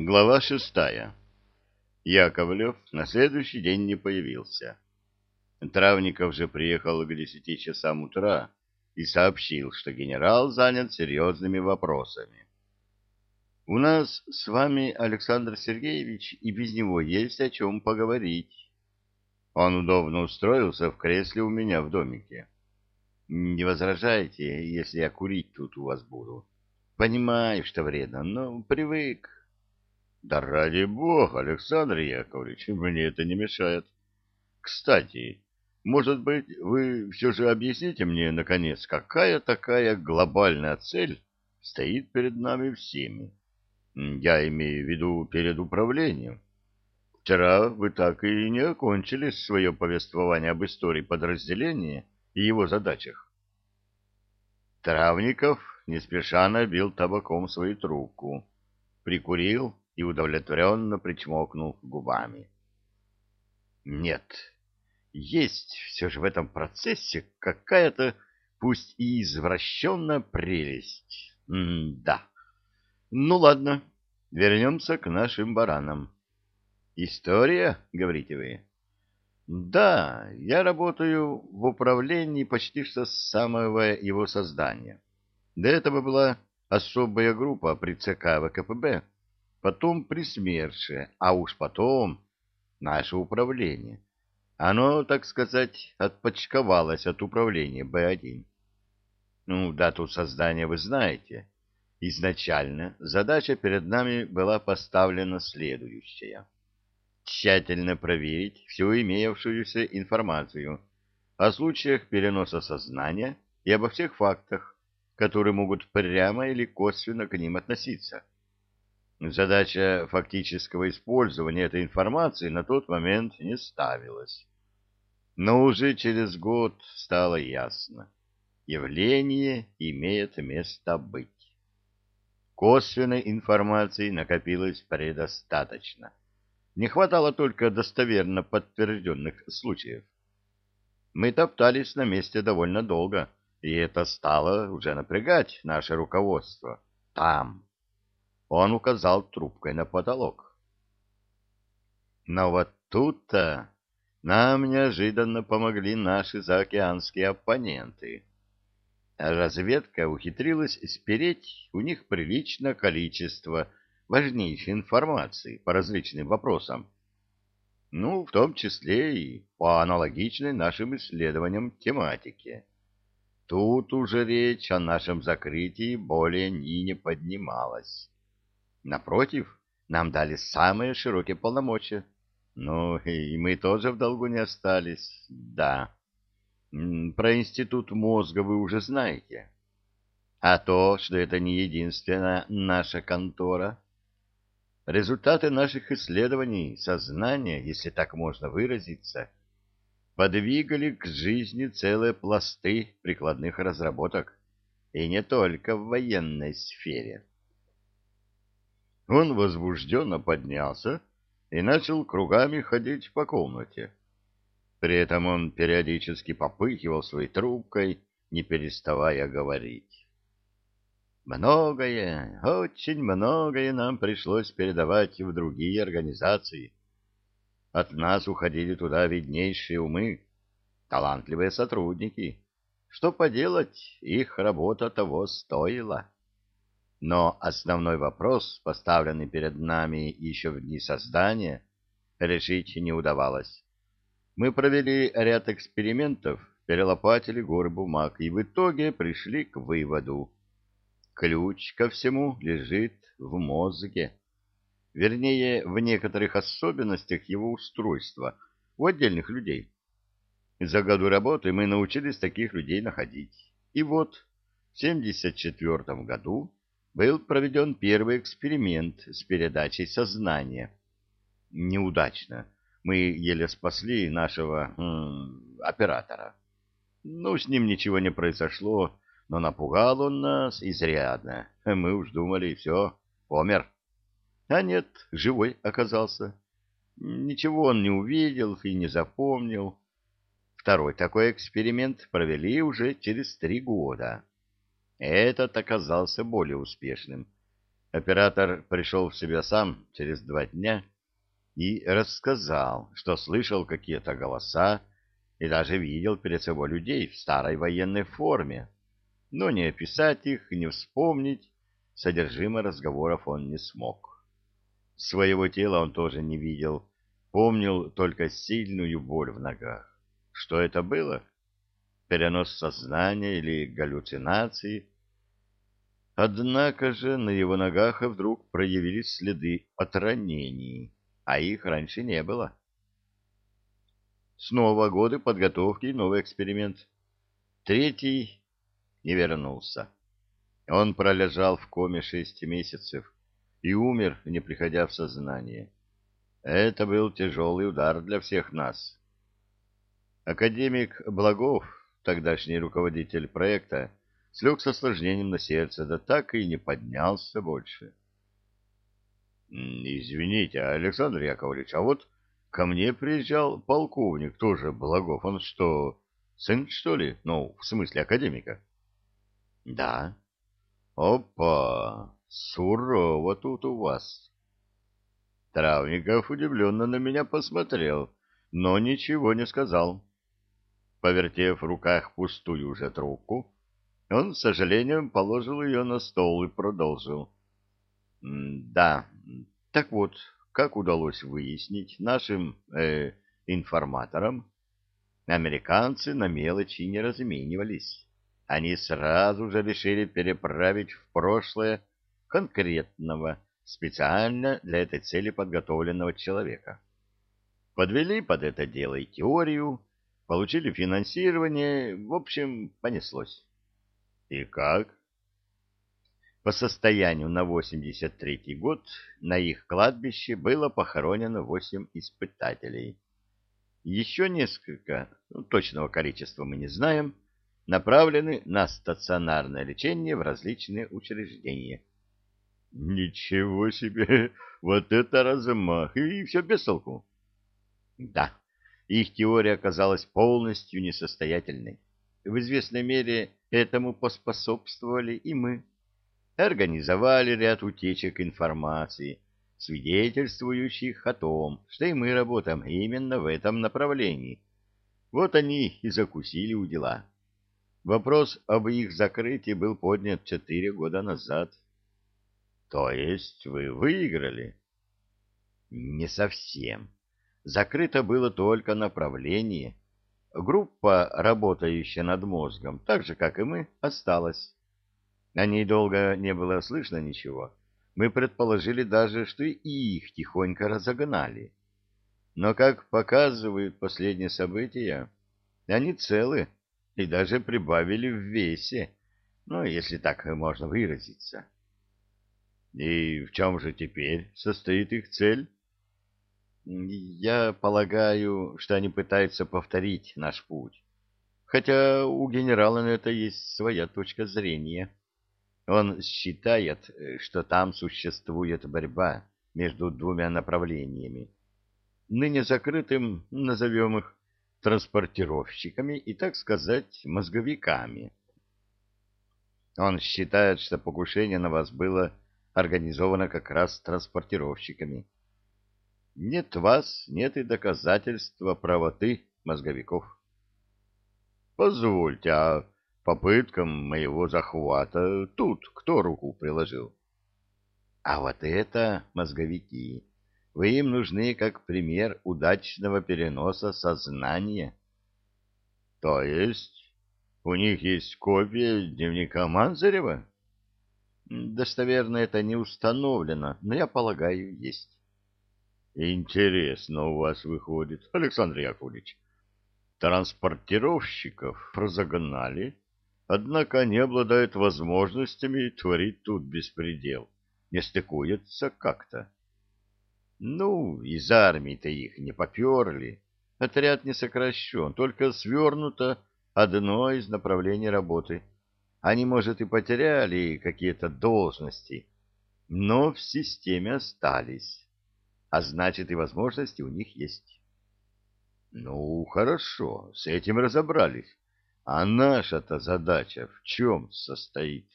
Глава шестая. Яковлев на следующий день не появился. Травников же приехал к десяти часам утра и сообщил, что генерал занят серьезными вопросами. «У нас с вами, Александр Сергеевич, и без него есть о чем поговорить». Он удобно устроился в кресле у меня в домике. «Не возражаете, если я курить тут у вас буду?» «Понимаю, что вредно, но привык». Да ради бога, Александр Яковлевич, мне это не мешает. Кстати, может быть, вы все же объясните мне, наконец, какая такая глобальная цель стоит перед нами всеми? Я имею в виду перед управлением. Вчера вы так и не окончили свое повествование об истории подразделения и его задачах. Травников не спеша набил табаком свою трубку, прикурил и удовлетворенно причмокнул губами. Нет, есть все же в этом процессе какая-то, пусть и извращенная прелесть. М да. Ну ладно, вернемся к нашим баранам. История, говорите вы? Да, я работаю в управлении почти что с самого его создания. До этого была особая группа при ЦК ВКПБ, потом присмерше, а уж потом наше управление. Оно, так сказать, отпочковалось от управления Б1. Ну, дату создания вы знаете. Изначально задача перед нами была поставлена следующая. Тщательно проверить всю имеющуюся информацию о случаях переноса сознания и обо всех фактах, которые могут прямо или косвенно к ним относиться. Задача фактического использования этой информации на тот момент не ставилась. Но уже через год стало ясно. Явление имеет место быть. Косвенной информации накопилось предостаточно. Не хватало только достоверно подтвержденных случаев. Мы топтались на месте довольно долго, и это стало уже напрягать наше руководство. Там, он указал трубкой на потолок. Но вот тут-то нам неожиданно помогли наши заокеанские оппоненты. Разведка ухитрилась спереть у них приличное количество важнейшей информации по различным вопросам. Ну, в том числе и по аналогичной нашим исследованиям тематике. Тут уже речь о нашем закрытии более и не поднималась. Напротив, нам дали самые широкие полномочия. Ну, и мы тоже в долгу не остались, да. Про институт мозга вы уже знаете. А то, что это не единственная наша контора. Результаты наших исследований сознания, если так можно выразиться, подвигали к жизни целые пласты прикладных разработок, и не только в военной сфере. Он возбужденно поднялся и начал кругами ходить по комнате. При этом он периодически попыхивал своей трубкой, не переставая говорить. Многое, очень многое нам пришлось передавать в другие организации. От нас уходили туда виднейшие умы, талантливые сотрудники. Что поделать, их работа того стоила. Но основной вопрос, поставленный перед нами еще в дни создания, решить не удавалось. Мы провели ряд экспериментов, перелопатили горы бумаг и в итоге пришли к выводу. Ключ ко всему лежит в мозге. Вернее, в некоторых особенностях его устройства у отдельных людей. За году работы мы научились таких людей находить. И вот в 1974 году был проведен первый эксперимент с передачей сознания. Неудачно. Мы еле спасли нашего м, оператора. Ну, с ним ничего не произошло, но напугал он нас изрядно. Мы уж думали, все, помер. А нет, живой оказался. Ничего он не увидел и не запомнил. Второй такой эксперимент провели уже через три года. Этот оказался более успешным. Оператор пришел в себя сам через два дня и рассказал, что слышал какие-то голоса и даже видел перед собой людей в старой военной форме. Но не описать их, не вспомнить содержимое разговоров он не смог. Своего тела он тоже не видел, помнил только сильную боль в ногах. Что это было? Перенос сознания или галлюцинации? Однако же на его ногах вдруг проявились следы от ранений, а их раньше не было. Снова годы подготовки и новый эксперимент. Третий не вернулся. Он пролежал в коме шесть месяцев и умер, не приходя в сознание. Это был тяжелый удар для всех нас. Академик Благов, тогдашний руководитель проекта, слег с осложнением на сердце, да так и не поднялся больше. «Извините, Александр Яковлевич, а вот ко мне приезжал полковник, тоже Благов. Он что, сын, что ли? Ну, в смысле академика?» «Да». «Опа! Сурово тут у вас!» Травников удивленно на меня посмотрел, но ничего не сказал. Повертев в руках пустую уже трубку, он с сожалением положил ее на стол и продолжил. «Да, так вот, как удалось выяснить нашим э, информаторам, американцы на мелочи не разменивались. Они сразу же решили переправить в прошлое конкретного, специально для этой цели подготовленного человека. Подвели под это дело и теорию, получили финансирование, в общем, понеслось. И как? По состоянию на 83-й год на их кладбище было похоронено восемь испытателей. Еще несколько, ну, точного количества мы не знаем, направлены на стационарное лечение в различные учреждения. Ничего себе! Вот это размах! И все без толку. Да, их теория оказалась полностью несостоятельной. В известной мере этому поспособствовали и мы. Организовали ряд утечек информации, свидетельствующих о том, что и мы работаем именно в этом направлении. Вот они и закусили у дела. Вопрос об их закрытии был поднят четыре года назад. То есть вы выиграли? Не совсем. Закрыто было только направление. Группа, работающая над мозгом, так же, как и мы, осталась. О ней долго не было слышно ничего. Мы предположили даже, что и их тихонько разогнали. Но, как показывают последние события, они целы и даже прибавили в весе, ну, если так можно выразиться. И в чем же теперь состоит их цель? Я полагаю, что они пытаются повторить наш путь. Хотя у генерала на это есть своя точка зрения. Он считает, что там существует борьба между двумя направлениями. Ныне закрытым, назовем их, транспортировщиками и, так сказать, мозговиками. Он считает, что покушение на вас было организовано как раз транспортировщиками. Нет вас, нет и доказательства правоты мозговиков. Позвольте, а попыткам моего захвата тут кто руку приложил? А вот это мозговики. Вы им нужны как пример удачного переноса сознания. То есть у них есть копия дневника Манзарева? Достоверно это не установлено, но я полагаю, есть. Интересно у вас выходит, Александр Яковлевич. Транспортировщиков разогнали, однако они обладают возможностями творить тут беспредел. Не стыкуется как-то. Ну, из армии-то их не поперли. Отряд не сокращен, только свернуто одно из направлений работы. Они, может, и потеряли какие-то должности, но в системе остались а значит и возможности у них есть. Ну, хорошо, с этим разобрались. А наша-то задача в чем состоит?